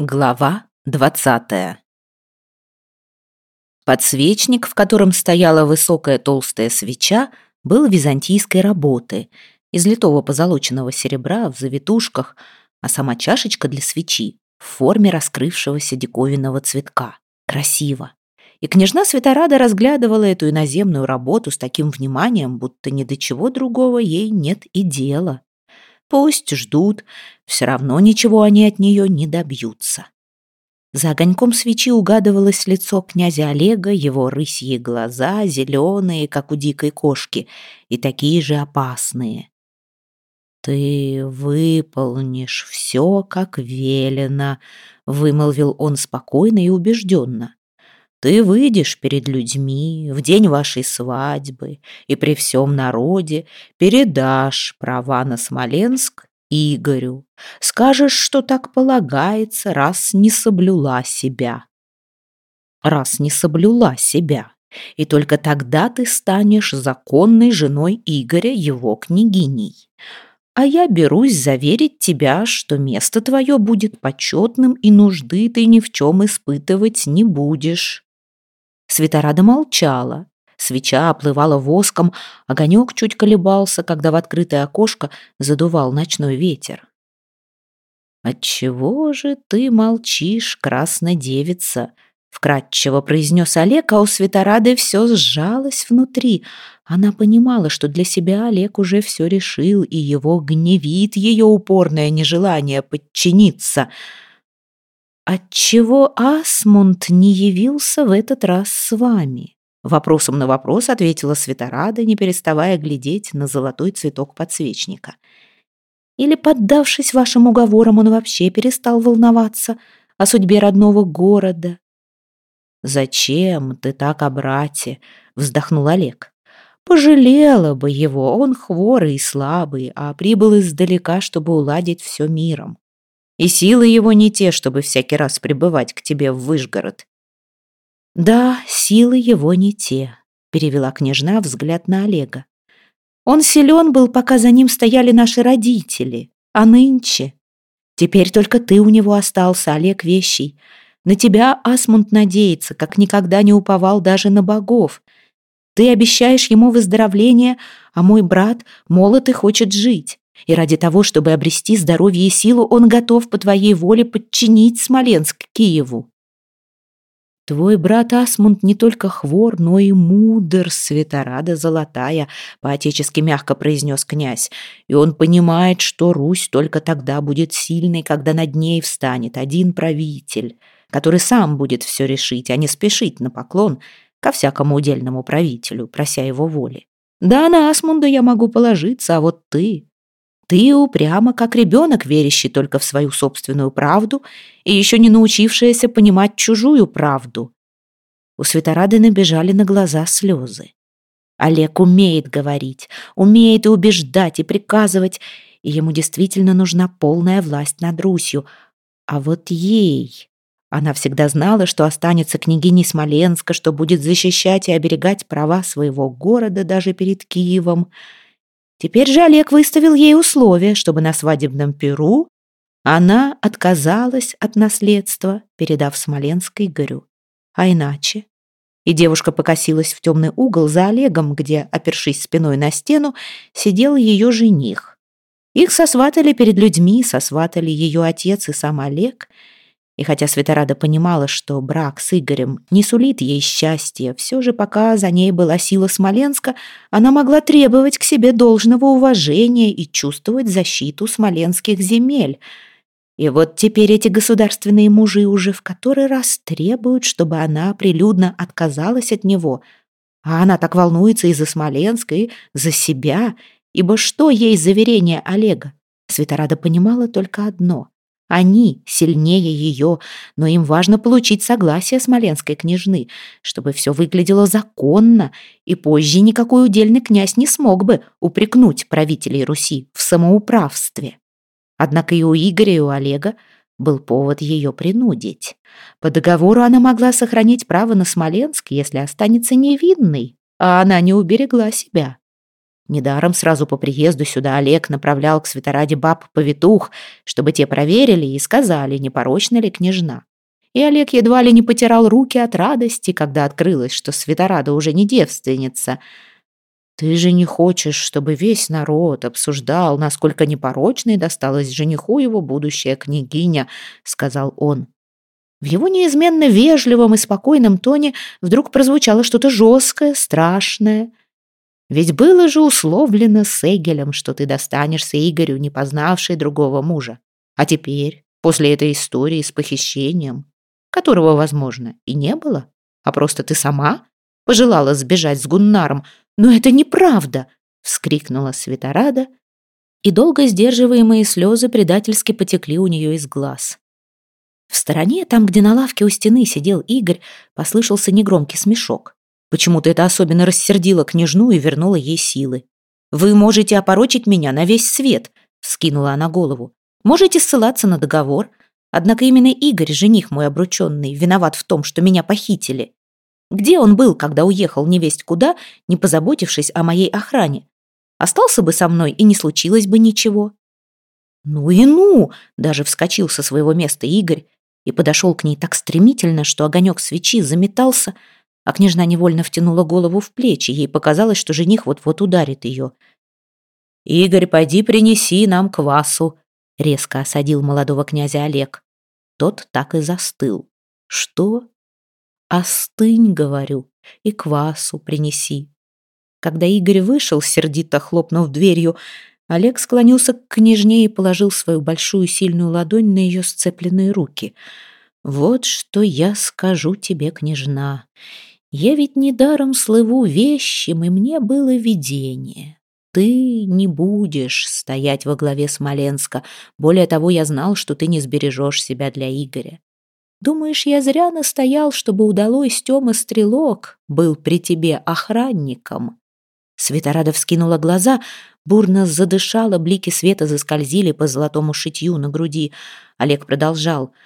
Глава двадцатая Подсвечник, в котором стояла высокая толстая свеча, был византийской работы, из литого позолоченного серебра в завитушках, а сама чашечка для свечи в форме раскрывшегося диковинного цветка. Красиво. И княжна Светорада разглядывала эту иноземную работу с таким вниманием, будто ни до чего другого ей нет и дела. Пусть ждут, все равно ничего они от нее не добьются. За огоньком свечи угадывалось лицо князя Олега, его рысьи глаза, зеленые, как у дикой кошки, и такие же опасные. «Ты выполнишь все, как велено», — вымолвил он спокойно и убежденно. Ты выйдешь перед людьми в день вашей свадьбы и при всем народе передашь права на Смоленск Игорю. Скажешь, что так полагается, раз не соблюла себя. Раз не соблюла себя. И только тогда ты станешь законной женой Игоря, его княгиней. А я берусь заверить тебя, что место твое будет почетным, и нужды ты ни в чем испытывать не будешь. Светорада молчала. Свеча оплывала воском, огонек чуть колебался, когда в открытое окошко задувал ночной ветер. «Отчего же ты молчишь, красная девица?» — вкратчиво произнес Олег, а у Светорады все сжалось внутри. Она понимала, что для себя Олег уже все решил, и его гневит ее упорное нежелание подчиниться — «Отчего Асмунд не явился в этот раз с вами?» Вопросом на вопрос ответила Светорада, не переставая глядеть на золотой цветок подсвечника. «Или, поддавшись вашим уговорам, он вообще перестал волноваться о судьбе родного города?» «Зачем ты так о брате?» — вздохнул Олег. «Пожалела бы его, он хворый и слабый, а прибыл издалека, чтобы уладить все миром. И силы его не те, чтобы всякий раз прибывать к тебе в Выжгород. Да, силы его не те, перевела княжна взгляд на Олега. Он силен был, пока за ним стояли наши родители, а нынче... Теперь только ты у него остался, Олег Вещий. На тебя Асмунд надеется, как никогда не уповал даже на богов. Ты обещаешь ему выздоровление, а мой брат молод и хочет жить. И ради того, чтобы обрести здоровье и силу, он готов по твоей воле подчинить Смоленск Киеву. Твой брат Асмунд не только хвор, но и мудр, светорада золотая, по-отечески мягко произнес князь. И он понимает, что Русь только тогда будет сильной, когда над ней встанет один правитель, который сам будет все решить, а не спешить на поклон ко всякому удельному правителю, прося его воли. Да, на Асмунда я могу положиться, а вот ты ты упрямо, как ребенок, верящий только в свою собственную правду и еще не научившаяся понимать чужую правду. У Светорады набежали на глаза слезы. Олег умеет говорить, умеет и убеждать, и приказывать, и ему действительно нужна полная власть над Русью. А вот ей... Она всегда знала, что останется княгиней Смоленска, что будет защищать и оберегать права своего города даже перед Киевом — Теперь же Олег выставил ей условие, чтобы на свадебном перу она отказалась от наследства, передав Смоленск Игорю. А иначе? И девушка покосилась в темный угол за Олегом, где, опершись спиной на стену, сидел ее жених. Их сосватали перед людьми, сосватали ее отец и сам Олег — и хотя Светорада понимала, что брак с Игорем не сулит ей счастья, все же пока за ней была сила Смоленска, она могла требовать к себе должного уважения и чувствовать защиту смоленских земель. И вот теперь эти государственные мужи уже в который раз требуют, чтобы она прилюдно отказалась от него. А она так волнуется и за Смоленск, и за себя, ибо что ей заверение Олега? Светорада понимала только одно — они сильнее ее, но им важно получить согласие смоленской княжны, чтобы все выглядело законно, и позже никакой удельный князь не смог бы упрекнуть правителей Руси в самоуправстве. Однако и у Игоря, и у Олега был повод ее принудить. По договору она могла сохранить право на Смоленск, если останется невинной, а она не уберегла себя. Недаром сразу по приезду сюда Олег направлял к святораде баб повитух, чтобы те проверили и сказали, не порочна ли княжна. И Олег едва ли не потирал руки от радости, когда открылось, что святорада уже не девственница. «Ты же не хочешь, чтобы весь народ обсуждал, насколько непорочной досталась жениху его будущая княгиня», — сказал он. В его неизменно вежливом и спокойном тоне вдруг прозвучало что-то жесткое, страшное. Ведь было же условлено с Эгелем, что ты достанешься Игорю, не познавшей другого мужа. А теперь, после этой истории с похищением, которого, возможно, и не было, а просто ты сама пожелала сбежать с Гуннаром, но это неправда, вскрикнула Светорада, и долго сдерживаемые слезы предательски потекли у нее из глаз. В стороне, там, где на лавке у стены сидел Игорь, послышался негромкий смешок. Почему-то это особенно рассердило княжну и вернуло ей силы. «Вы можете опорочить меня на весь свет», — скинула она голову. «Можете ссылаться на договор. Однако именно Игорь, жених мой обрученный, виноват в том, что меня похитили. Где он был, когда уехал невесть куда, не позаботившись о моей охране? Остался бы со мной, и не случилось бы ничего». «Ну и ну!» — даже вскочил со своего места Игорь и подошел к ней так стремительно, что огонек свечи заметался, — а княжна невольно втянула голову в плечи. Ей показалось, что жених вот-вот ударит ее. «Игорь, пойди принеси нам квасу», — резко осадил молодого князя Олег. Тот так и застыл. «Что?» «Остынь, — говорю, — и квасу принеси». Когда Игорь вышел, сердито хлопнув дверью, Олег склонился к княжне и положил свою большую сильную ладонь на ее сцепленные руки. «Вот что я скажу тебе, княжна. Я ведь недаром слыву вещим, и мне было видение. Ты не будешь стоять во главе Смоленска. Более того, я знал, что ты не сбережешь себя для Игоря. Думаешь, я зря настоял, чтобы удалось Тёма Стрелок был при тебе охранником?» Светорада вскинула глаза, бурно задышала, блики света заскользили по золотому шитью на груди. Олег продолжал —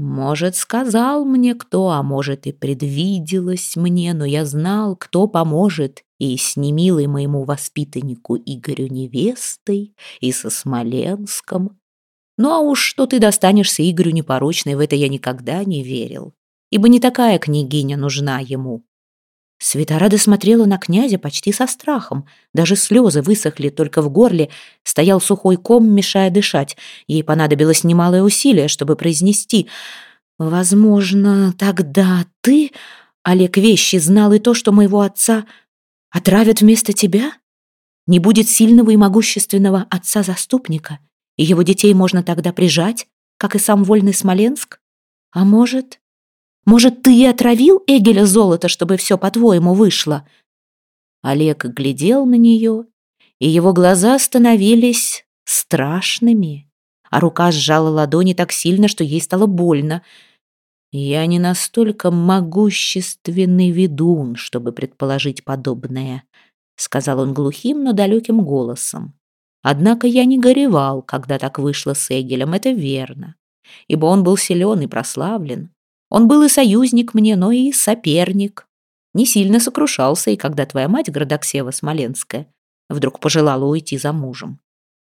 может, сказал мне кто, а может и предвиделось мне, но я знал, кто поможет и с немилой моему воспитаннику Игорю невестой, и со Смоленском. Ну а уж что ты достанешься Игорю непорочной, в это я никогда не верил, ибо не такая княгиня нужна ему. Светорада смотрела на князя почти со страхом. Даже слезы высохли только в горле. Стоял сухой ком, мешая дышать. Ей понадобилось немалое усилие, чтобы произнести «Возможно, тогда ты, Олег Вещи, знал и то, что моего отца отравят вместо тебя? Не будет сильного и могущественного отца-заступника, и его детей можно тогда прижать, как и сам вольный Смоленск? А может, может, ты и отравил Эгеля золото, чтобы все по-твоему вышло?» Олег глядел на нее, и его глаза становились страшными, а рука сжала ладони так сильно, что ей стало больно. «Я не настолько могущественный ведун, чтобы предположить подобное», сказал он глухим, но далеким голосом. «Однако я не горевал, когда так вышло с Эгелем, это верно, ибо он был силен и прославлен, он был и союзник мне, но и соперник. Не сильно сокрушался, и когда твоя мать, Градоксева Смоленская, вдруг пожелала уйти за мужем.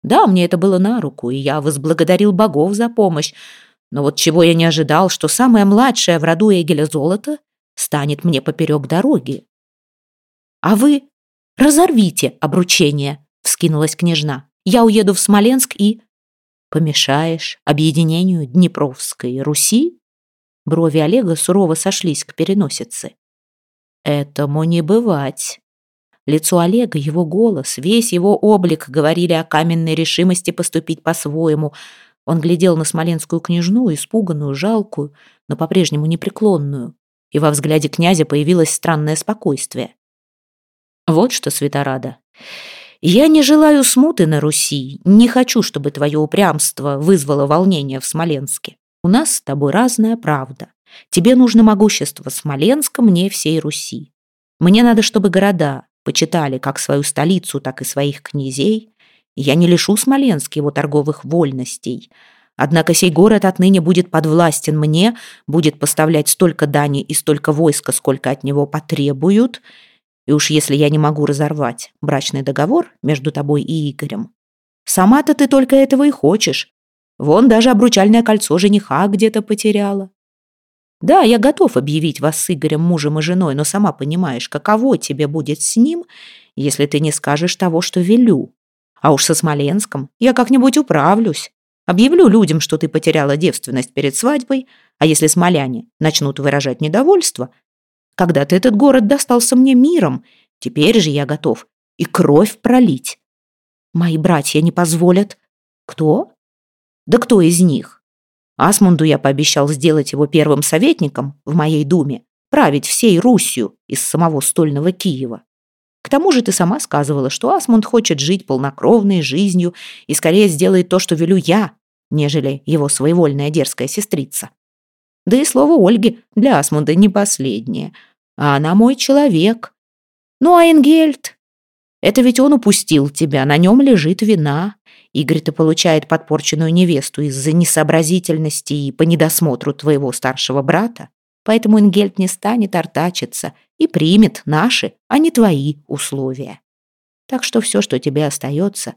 Да, мне это было на руку, и я возблагодарил богов за помощь, но вот чего я не ожидал, что самая младшая в роду Эгеля Золото станет мне поперек дороги. «А вы разорвите обручение», — вскинулась княжна. «Я уеду в Смоленск и...» «Помешаешь объединению Днепровской Руси?» Брови Олега сурово сошлись к переносице. «Этому не бывать». Лицо Олега, его голос, весь его облик говорили о каменной решимости поступить по-своему. Он глядел на смоленскую княжну, испуганную, жалкую, но по-прежнему непреклонную. И во взгляде князя появилось странное спокойствие. «Вот что, Светорада, я не желаю смуты на Руси, не хочу, чтобы твое упрямство вызвало волнение в Смоленске. У нас с тобой разная правда. Тебе нужно могущество Смоленска, мне всей Руси. Мне надо, чтобы города почитали как свою столицу, так и своих князей. Я не лишу Смоленск его торговых вольностей. Однако сей город отныне будет подвластен мне, будет поставлять столько дани и столько войска, сколько от него потребуют. И уж если я не могу разорвать брачный договор между тобой и Игорем, сама-то ты только этого и хочешь. Вон даже обручальное кольцо жениха где-то потеряла. Да, я готов объявить вас с Игорем мужем и женой, но сама понимаешь, каково тебе будет с ним, если ты не скажешь того, что велю. А уж со Смоленском я как-нибудь управлюсь. Объявлю людям, что ты потеряла девственность перед свадьбой, а если смоляне начнут выражать недовольство, когда-то этот город достался мне миром, теперь же я готов и кровь пролить. Мои братья не позволят. Кто? Да кто из них? Асмунду я пообещал сделать его первым советником в моей думе, править всей Русью из самого стольного Киева. К тому же ты сама сказывала, что Асмунд хочет жить полнокровной жизнью и скорее сделает то, что велю я, нежели его своевольная дерзкая сестрица. Да и слово Ольги для Асмунда не последнее. А она мой человек. Ну а Энгельд? Это ведь он упустил тебя, на нем лежит вина. Игорь-то получает подпорченную невесту из-за несообразительности и по недосмотру твоего старшего брата. Поэтому Энгельд не станет артачиться и примет наши, а не твои условия. Так что все, что тебе остается,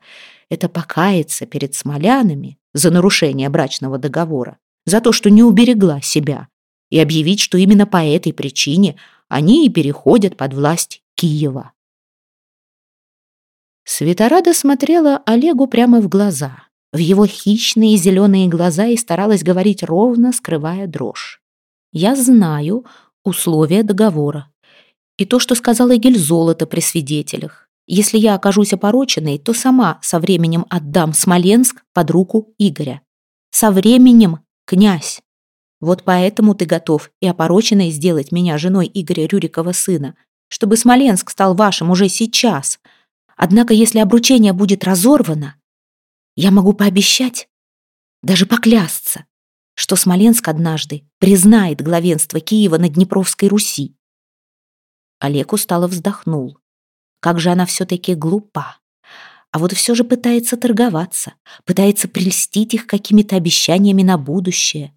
это покаяться перед смолянами за нарушение брачного договора за то, что не уберегла себя, и объявить, что именно по этой причине они и переходят под власть Киева. Светорада смотрела Олегу прямо в глаза, в его хищные зеленые глаза и старалась говорить ровно, скрывая дрожь. «Я знаю условия договора и то, что сказала Гельзолота при свидетелях. Если я окажусь опороченной, то сама со временем отдам Смоленск под руку Игоря. Со временем князь. Вот поэтому ты готов и опороченной сделать меня женой Игоря Рюрикова сына, чтобы Смоленск стал вашим уже сейчас. Однако, если обручение будет разорвано, я могу пообещать, даже поклясться, что Смоленск однажды признает главенство Киева на Днепровской Руси. Олег устало вздохнул. Как же она все-таки глупа. А вот все же пытается торговаться, пытается прельстить их какими-то обещаниями на будущее.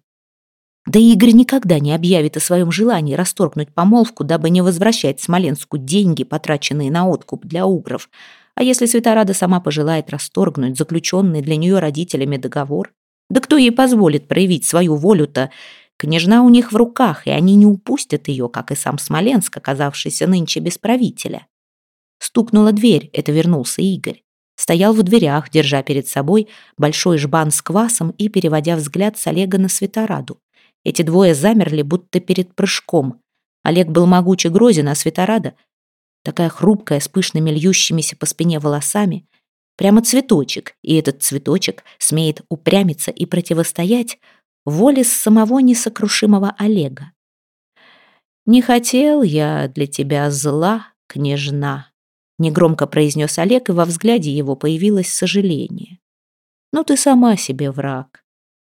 Да и Игорь никогда не объявит о своем желании расторгнуть помолвку, дабы не возвращать Смоленску деньги, потраченные на откуп для угров. А если Светорада сама пожелает расторгнуть заключенный для нее родителями договор? Да кто ей позволит проявить свою волю-то? Княжна у них в руках, и они не упустят ее, как и сам Смоленск, оказавшийся нынче без правителя. Стукнула дверь, это вернулся Игорь стоял в дверях, держа перед собой большой жбан с квасом и переводя взгляд с Олега на Светораду. Эти двое замерли, будто перед прыжком. Олег был могуч и грозен, а Светорада, такая хрупкая, с пышными льющимися по спине волосами, прямо цветочек, и этот цветочек смеет упрямиться и противостоять воле самого несокрушимого Олега. «Не хотел я для тебя зла, княжна», Негромко произнес Олег, и во взгляде его появилось сожаление. «Ну ты сама себе враг.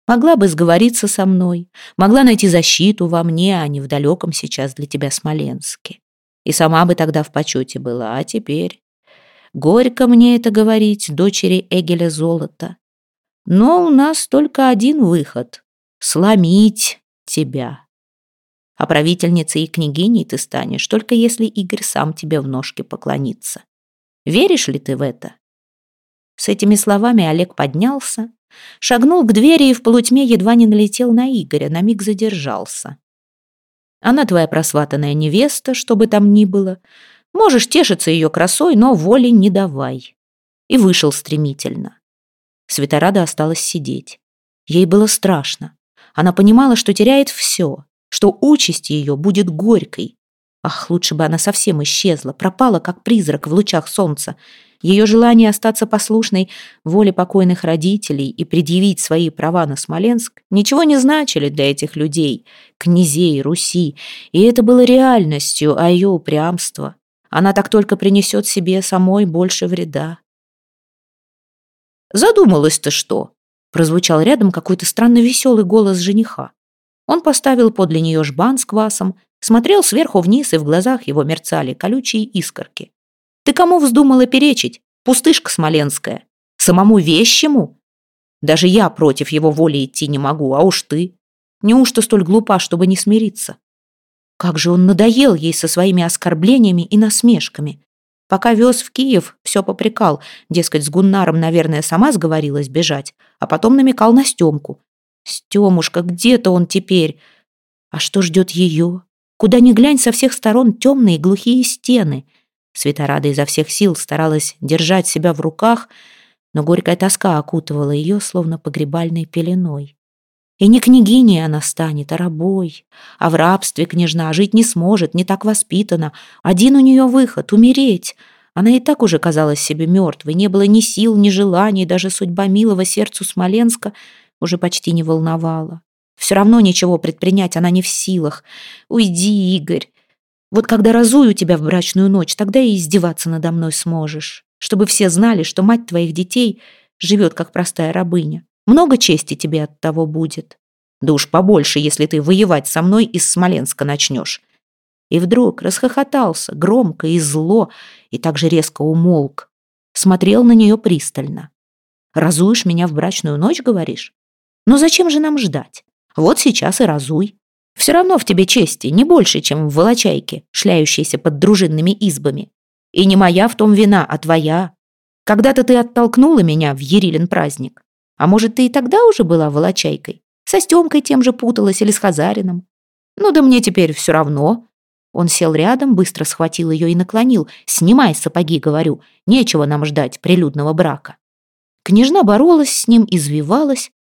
Могла бы сговориться со мной, могла найти защиту во мне, а не в далеком сейчас для тебя Смоленске. И сама бы тогда в почете была, а теперь... Горько мне это говорить, дочери Эгеля Золота. Но у нас только один выход — сломить тебя. А правительницей и княгиней ты станешь, только если Игорь сам тебе в ножки поклонится. Веришь ли ты в это?» С этими словами Олег поднялся, шагнул к двери и в полутьме едва не налетел на Игоря, на миг задержался. «Она твоя просватанная невеста, что бы там ни было. Можешь тешиться ее красой, но воли не давай». И вышел стремительно. Светорада осталась сидеть. Ей было страшно. Она понимала, что теряет все что участь ее будет горькой. Ах, лучше бы она совсем исчезла, пропала, как призрак в лучах солнца. Ее желание остаться послушной воле покойных родителей и предъявить свои права на Смоленск ничего не значили для этих людей, князей Руси, и это было реальностью, а ее упрямство. Она так только принесет себе самой больше вреда. «Задумалась-то что?» Прозвучал рядом какой-то странно веселый голос жениха. Он поставил подле нее жбан с квасом, смотрел сверху вниз, и в глазах его мерцали колючие искорки. «Ты кому вздумала перечить? Пустышка смоленская. Самому вещему? Даже я против его воли идти не могу, а уж ты. Неужто столь глупа, чтобы не смириться?» Как же он надоел ей со своими оскорблениями и насмешками. Пока вез в Киев, все попрекал. Дескать, с Гуннаром, наверное, сама сговорилась бежать, а потом намекал на Стемку. Стемушка, где-то он теперь. А что ждет ее? Куда ни глянь, со всех сторон темные глухие стены. Светорада изо всех сил старалась держать себя в руках, но горькая тоска окутывала ее, словно погребальной пеленой. И не княгиней она станет, а рабой. А в рабстве княжна жить не сможет, не так воспитана. Один у нее выход — умереть. Она и так уже казалась себе мертвой, не было ни сил, ни желаний, даже судьба милого сердцу Смоленска уже почти не волновала. Все равно ничего предпринять она не в силах. Уйди, Игорь. Вот когда разую тебя в брачную ночь, тогда и издеваться надо мной сможешь. Чтобы все знали, что мать твоих детей живет как простая рабыня. Много чести тебе от того будет. Да уж побольше, если ты воевать со мной из Смоленска начнешь. И вдруг расхохотался, громко и зло, и так же резко умолк. Смотрел на нее пристально. «Разуешь меня в брачную ночь, говоришь? Но зачем же нам ждать? Вот сейчас и разуй. Все равно в тебе чести не больше, чем в волочайке, шляющейся под дружинными избами. И не моя в том вина, а твоя. Когда-то ты оттолкнула меня в Ерилин праздник. А может, ты и тогда уже была волочайкой? Со Стемкой тем же путалась или с Хазарином? Ну да мне теперь все равно. Он сел рядом, быстро схватил ее и наклонил. «Снимай сапоги, — говорю, — нечего нам ждать прилюдного брака». Княжна боролась с ним, извивалась,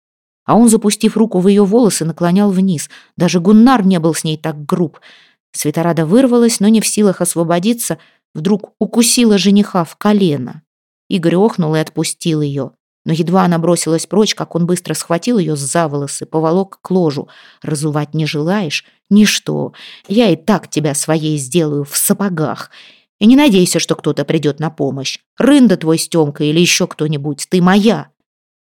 а он, запустив руку в ее волосы, наклонял вниз. Даже Гуннар не был с ней так груб. Светорада вырвалась, но не в силах освободиться, вдруг укусила жениха в колено. Игорь охнул и отпустил ее. Но едва она бросилась прочь, как он быстро схватил ее за волосы, поволок к ложу. «Разувать не желаешь? Ничто. Я и так тебя своей сделаю в сапогах. И не надейся, что кто-то придет на помощь. Рында твой Стемка или еще кто-нибудь. Ты моя!»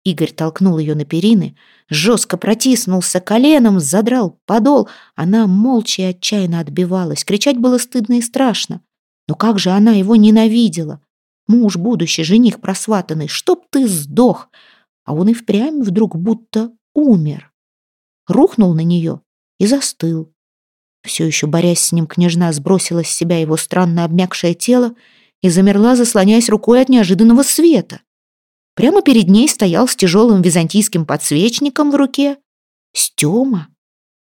Игорь толкнул ее на перины, жестко протиснулся коленом, задрал подол. Она молча и отчаянно отбивалась. Кричать было стыдно и страшно. Но как же она его ненавидела! Муж будущий, жених просватанный, чтоб ты сдох! А он и впрямь вдруг будто умер. Рухнул на нее и застыл. Все еще борясь с ним, княжна сбросила с себя его странно обмякшее тело и замерла, заслоняясь рукой от неожиданного света. Прямо перед ней стоял с тяжелым византийским подсвечником в руке Стема.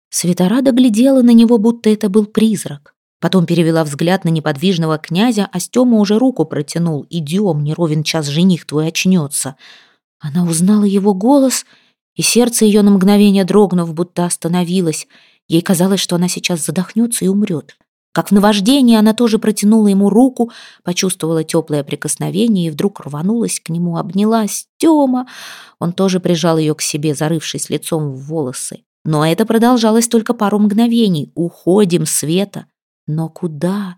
Светорада глядела на него, будто это был призрак. Потом перевела взгляд на неподвижного князя, а Стема уже руку протянул. «Идем, не ровен час жених твой очнется». Она узнала его голос, и сердце ее на мгновение дрогнув, будто остановилось. Ей казалось, что она сейчас задохнется и умрет. Как в наваждении она тоже протянула ему руку, почувствовала теплое прикосновение и вдруг рванулась к нему, обнялась. «Тема!» Он тоже прижал ее к себе, зарывшись лицом в волосы. Но это продолжалось только пару мгновений. «Уходим, Света!» «Но куда?»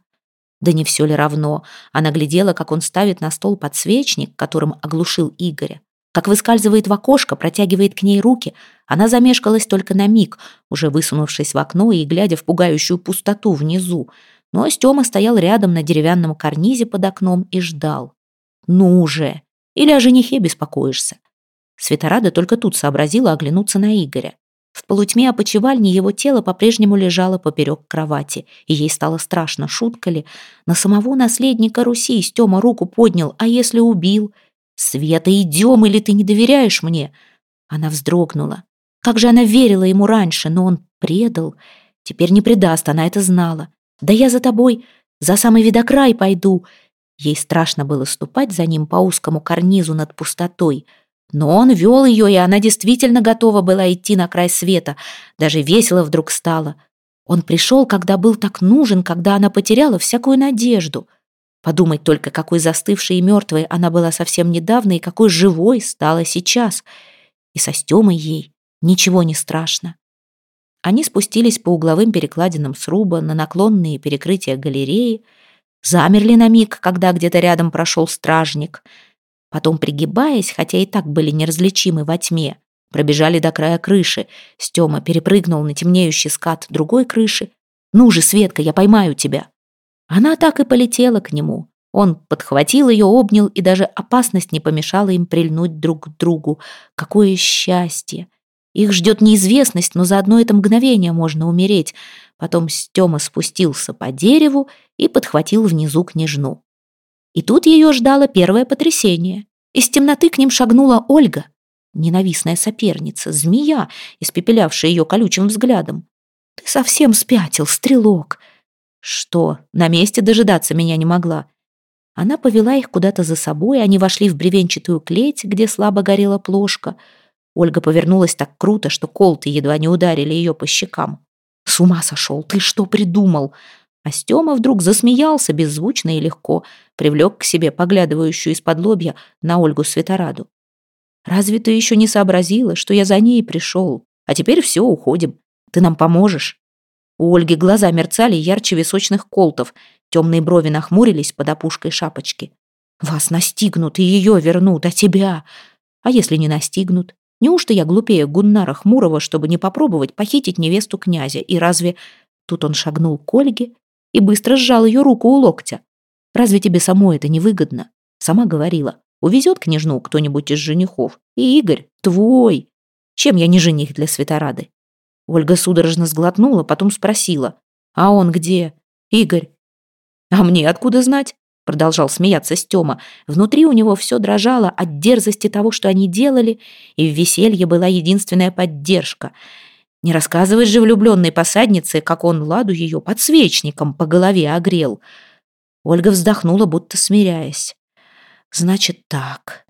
Да не все ли равно? Она глядела, как он ставит на стол подсвечник, которым оглушил Игоря как выскальзывает в окошко, протягивает к ней руки. Она замешкалась только на миг, уже высунувшись в окно и глядя в пугающую пустоту внизу. Но Стёма стоял рядом на деревянном карнизе под окном и ждал. «Ну уже! Или о женихе беспокоишься?» Светорада только тут сообразила оглянуться на Игоря. В полутьме опочивальни его тело по-прежнему лежало поперек кровати, и ей стало страшно, шутка ли. На самого наследника Руси Стёма руку поднял, а если убил? «Света, идем, или ты не доверяешь мне?» Она вздрогнула. Как же она верила ему раньше, но он предал. Теперь не предаст, она это знала. «Да я за тобой, за самый видокрай пойду». Ей страшно было ступать за ним по узкому карнизу над пустотой. Но он вел ее, и она действительно готова была идти на край света. Даже весело вдруг стало. Он пришел, когда был так нужен, когда она потеряла всякую надежду. Подумать только, какой застывшей и мертвой она была совсем недавно и какой живой стала сейчас. И со Стемой ей ничего не страшно. Они спустились по угловым перекладинам сруба на наклонные перекрытия галереи, замерли на миг, когда где-то рядом прошел стражник. Потом, пригибаясь, хотя и так были неразличимы во тьме, пробежали до края крыши. Стема перепрыгнул на темнеющий скат другой крыши. «Ну же, Светка, я поймаю тебя!» Она так и полетела к нему. Он подхватил ее, обнял, и даже опасность не помешала им прильнуть друг к другу. Какое счастье! Их ждет неизвестность, но за одно это мгновение можно умереть. Потом Стёма спустился по дереву и подхватил внизу княжну. И тут ее ждало первое потрясение. Из темноты к ним шагнула Ольга, ненавистная соперница, змея, испепелявшая ее колючим взглядом. «Ты совсем спятил, стрелок!» «Что, на месте дожидаться меня не могла?» Она повела их куда-то за собой, они вошли в бревенчатую клеть, где слабо горела плошка. Ольга повернулась так круто, что колты едва не ударили ее по щекам. «С ума сошел! Ты что придумал?» А Стема вдруг засмеялся беззвучно и легко, привлек к себе поглядывающую из-под лобья на Ольгу Светораду. «Разве ты еще не сообразила, что я за ней пришел? А теперь все, уходим. Ты нам поможешь?» У Ольги глаза мерцали ярче височных колтов, темные брови нахмурились под опушкой шапочки. «Вас настигнут и ее вернут, а тебя? А если не настигнут? Неужто я глупее Гуннара Хмурого, чтобы не попробовать похитить невесту князя? И разве...» Тут он шагнул к Ольге и быстро сжал ее руку у локтя. «Разве тебе самой это невыгодно?» Сама говорила. «Увезет княжну кто-нибудь из женихов. И Игорь твой. Чем я не жених для Светорады?» Ольга судорожно сглотнула, потом спросила. «А он где? Игорь?» «А мне откуда знать?» Продолжал смеяться Стёма. Внутри у него все дрожало от дерзости того, что они делали, и в веселье была единственная поддержка. Не рассказывай же влюбленной посаднице, как он ладу ее подсвечником по голове огрел. Ольга вздохнула, будто смиряясь. «Значит так».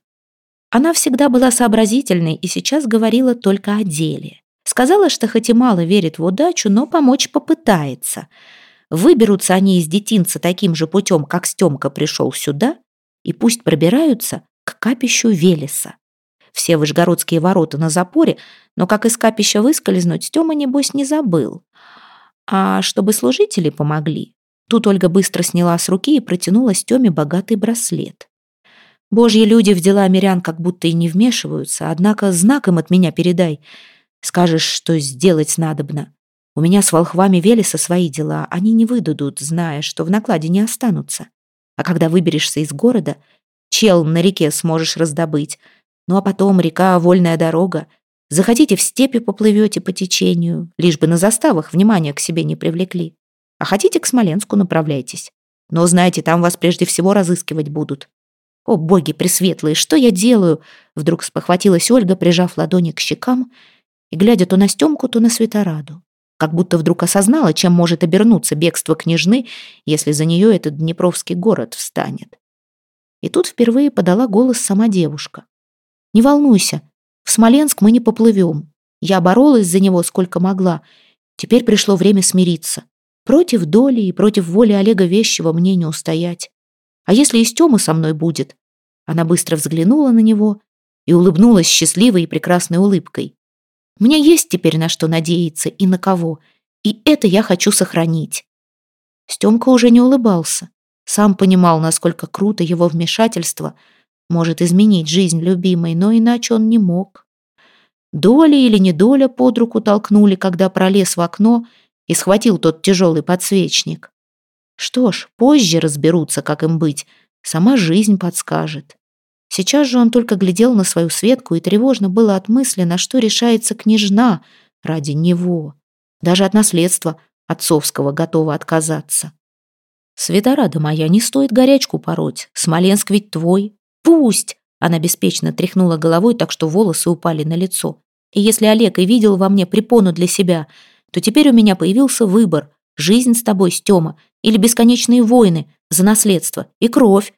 Она всегда была сообразительной и сейчас говорила только о деле. Сказала, что хоть и мало верит в удачу, но помочь попытается. Выберутся они из детинца таким же путем, как Стемка пришел сюда, и пусть пробираются к капищу Велеса. Все вышгородские ворота на запоре, но как из капища выскользнуть, Стема, небось, не забыл. А чтобы служители помогли, тут Ольга быстро сняла с руки и протянула Стеме богатый браслет. Божьи люди в дела мирян как будто и не вмешиваются, однако знаком от меня передай — Скажешь, что сделать надобно. У меня с волхвами Велеса свои дела, они не выдадут, зная, что в накладе не останутся. А когда выберешься из города, чел на реке сможешь раздобыть. Ну а потом река — вольная дорога. Захотите, в степи поплывете по течению, лишь бы на заставах внимание к себе не привлекли. А хотите, к Смоленску направляйтесь. Но знаете, там вас прежде всего разыскивать будут. О, боги пресветлые, что я делаю? Вдруг спохватилась Ольга, прижав ладони к щекам — и глядя то на Стемку, то на Светораду. Как будто вдруг осознала, чем может обернуться бегство княжны, если за нее этот Днепровский город встанет. И тут впервые подала голос сама девушка. «Не волнуйся, в Смоленск мы не поплывем. Я боролась за него сколько могла. Теперь пришло время смириться. Против доли и против воли Олега Вещего мне не устоять. А если и Стёма со мной будет?» Она быстро взглянула на него и улыбнулась счастливой и прекрасной улыбкой. Мне есть теперь на что надеяться и на кого, и это я хочу сохранить. Стемка уже не улыбался. Сам понимал, насколько круто его вмешательство может изменить жизнь любимой, но иначе он не мог. Доля или недоля под руку толкнули, когда пролез в окно и схватил тот тяжелый подсвечник. Что ж, позже разберутся, как им быть, сама жизнь подскажет. Сейчас же он только глядел на свою Светку, и тревожно было от мысли, на что решается княжна ради него. Даже от наследства отцовского готова отказаться. «Светорада моя, не стоит горячку пороть. Смоленск ведь твой. Пусть!» Она беспечно тряхнула головой, так что волосы упали на лицо. «И если Олег и видел во мне препону для себя, то теперь у меня появился выбор. Жизнь с тобой, Стема, или бесконечные войны за наследство и кровь,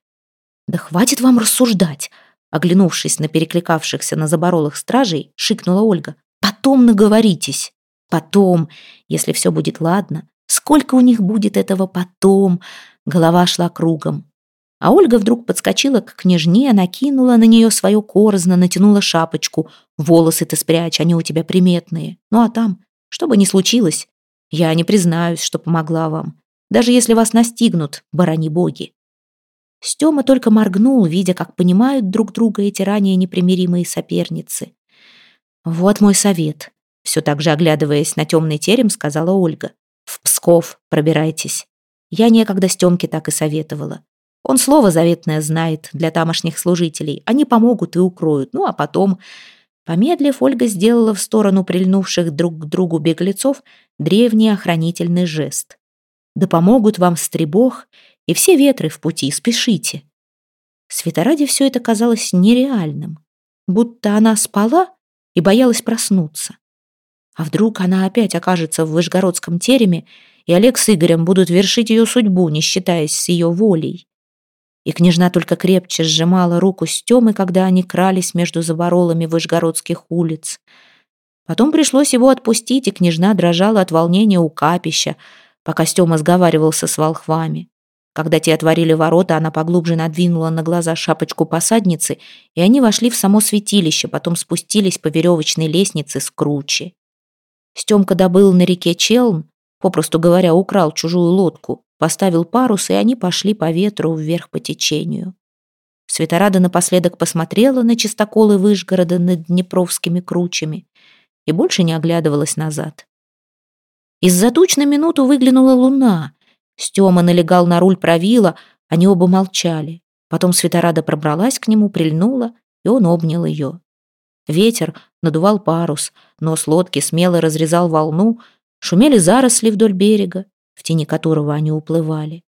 «Да хватит вам рассуждать!» Оглянувшись на перекликавшихся на заборолых стражей, шикнула Ольга. «Потом наговоритесь! Потом, если все будет ладно, сколько у них будет этого потом?» Голова шла кругом. А Ольга вдруг подскочила к княжне, накинула на нее свое корзно, натянула шапочку. «Волосы ты спрячь, они у тебя приметные. Ну а там, что бы ни случилось, я не признаюсь, что помогла вам. Даже если вас настигнут, барани боги. Стёма только моргнул, видя, как понимают друг друга эти ранее непримиримые соперницы. «Вот мой совет», — все так же оглядываясь на темный терем, сказала Ольга. «В Псков пробирайтесь. Я некогда Стёмке так и советовала. Он слово заветное знает для тамошних служителей. Они помогут и укроют. Ну, а потом... Помедлив, Ольга сделала в сторону прильнувших друг к другу беглецов древний охранительный жест. «Да помогут вам стребог и все ветры в пути, спешите!» Светораде все это казалось нереальным, будто она спала и боялась проснуться. А вдруг она опять окажется в Вышгородском тереме, и Олег с Игорем будут вершить ее судьбу, не считаясь с ее волей? и княжна только крепче сжимала руку Стемы, когда они крались между заборолами вышгородских улиц. Потом пришлось его отпустить, и княжна дрожала от волнения у капища, пока Стема сговаривался с волхвами. Когда те отворили ворота, она поглубже надвинула на глаза шапочку посадницы, и они вошли в само святилище, потом спустились по веревочной лестнице с кручи. Стемка добыл на реке Челн, попросту говоря, украл чужую лодку, поставил парус, и они пошли по ветру вверх по течению. Светорада напоследок посмотрела на чистоколы Выжгорода над Днепровскими кручами и больше не оглядывалась назад. Из-за туч на минуту выглянула луна. Стема налегал на руль правила, они оба молчали. Потом Светорада пробралась к нему, прильнула, и он обнял ее. Ветер надувал парус, нос лодки смело разрезал волну, шумели заросли вдоль берега, в тени которого они уплывали.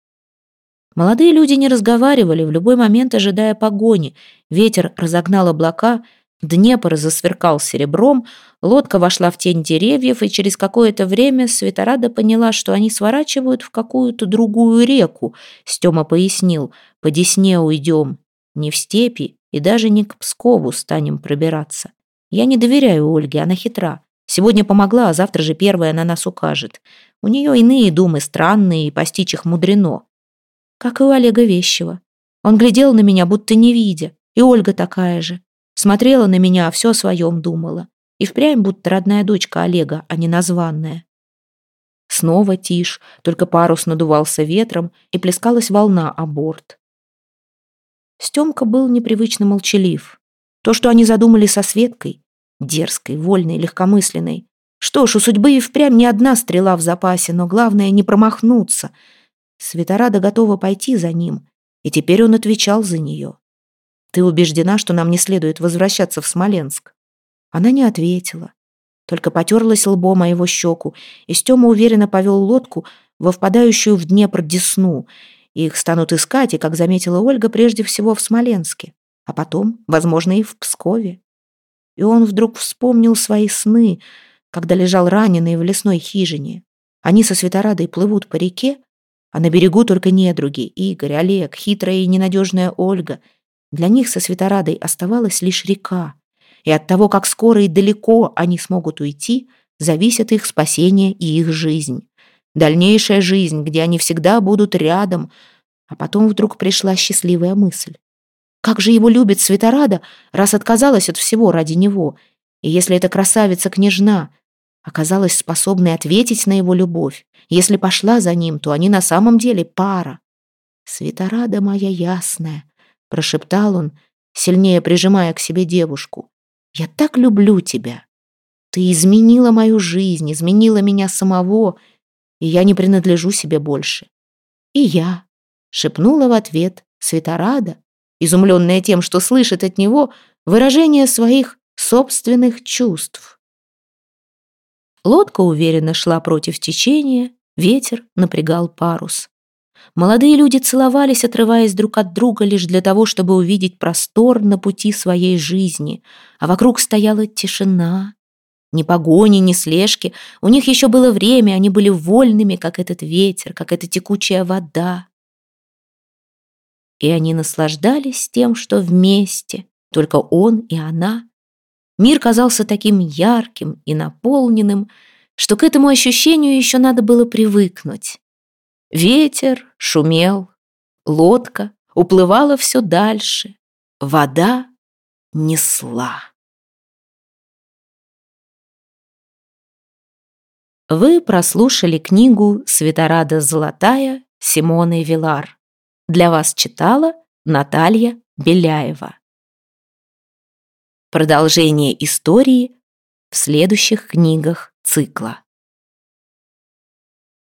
Молодые люди не разговаривали, в любой момент ожидая погони. Ветер разогнал облака, Днепр засверкал серебром, лодка вошла в тень деревьев, и через какое-то время Светорада поняла, что они сворачивают в какую-то другую реку. Стема пояснил, по Десне уйдем, не в степи и даже не к Пскову станем пробираться. Я не доверяю Ольге, она хитра. Сегодня помогла, а завтра же первая на нас укажет. У нее иные думы, странные, и постичь их мудрено. Как и у Олега Вещева. Он глядел на меня, будто не видя. И Ольга такая же. Смотрела на меня, а все о своем думала. И впрямь будто родная дочка Олега, а не названная. Снова тишь, только парус надувался ветром, и плескалась волна о борт. Стемка был непривычно молчалив. То, что они задумали со Светкой, дерзкой, вольной, легкомысленной, что ж, у судьбы и впрямь не одна стрела в запасе, но главное не промахнуться. Светорада готова пойти за ним, и теперь он отвечал за нее. «Ты убеждена, что нам не следует возвращаться в Смоленск?» Она не ответила, только потерлась лбом о его щеку, и Стема уверенно повел лодку во впадающую в Днепр Десну. Их станут искать, и, как заметила Ольга, прежде всего в Смоленске, а потом, возможно, и в Пскове. И он вдруг вспомнил свои сны — когда лежал раненый в лесной хижине. Они со Светорадой плывут по реке, а на берегу только недруги — Игорь, Олег, хитрая и ненадежная Ольга. Для них со Светорадой оставалась лишь река. И от того, как скоро и далеко они смогут уйти, зависит их спасение и их жизнь. Дальнейшая жизнь, где они всегда будут рядом. А потом вдруг пришла счастливая мысль. Как же его любит Светорада, раз отказалась от всего ради него — и если эта красавица-княжна оказалась способной ответить на его любовь, если пошла за ним, то они на самом деле пара. «Светорада моя ясная», — прошептал он, сильнее прижимая к себе девушку. «Я так люблю тебя. Ты изменила мою жизнь, изменила меня самого, и я не принадлежу себе больше». «И я», — шепнула в ответ Светорада, изумленная тем, что слышит от него выражение своих собственных чувств. Лодка уверенно шла против течения, ветер напрягал парус. Молодые люди целовались, отрываясь друг от друга лишь для того, чтобы увидеть простор на пути своей жизни, а вокруг стояла тишина. Ни погони, ни слежки. У них еще было время, они были вольными, как этот ветер, как эта текучая вода. И они наслаждались тем, что вместе, только он и она, Мир казался таким ярким и наполненным, что к этому ощущению еще надо было привыкнуть. Ветер шумел, лодка уплывала все дальше, вода несла. Вы прослушали книгу «Светорада золотая» Симоны Вилар. Для вас читала Наталья Беляева. Продолжение истории в следующих книгах цикла.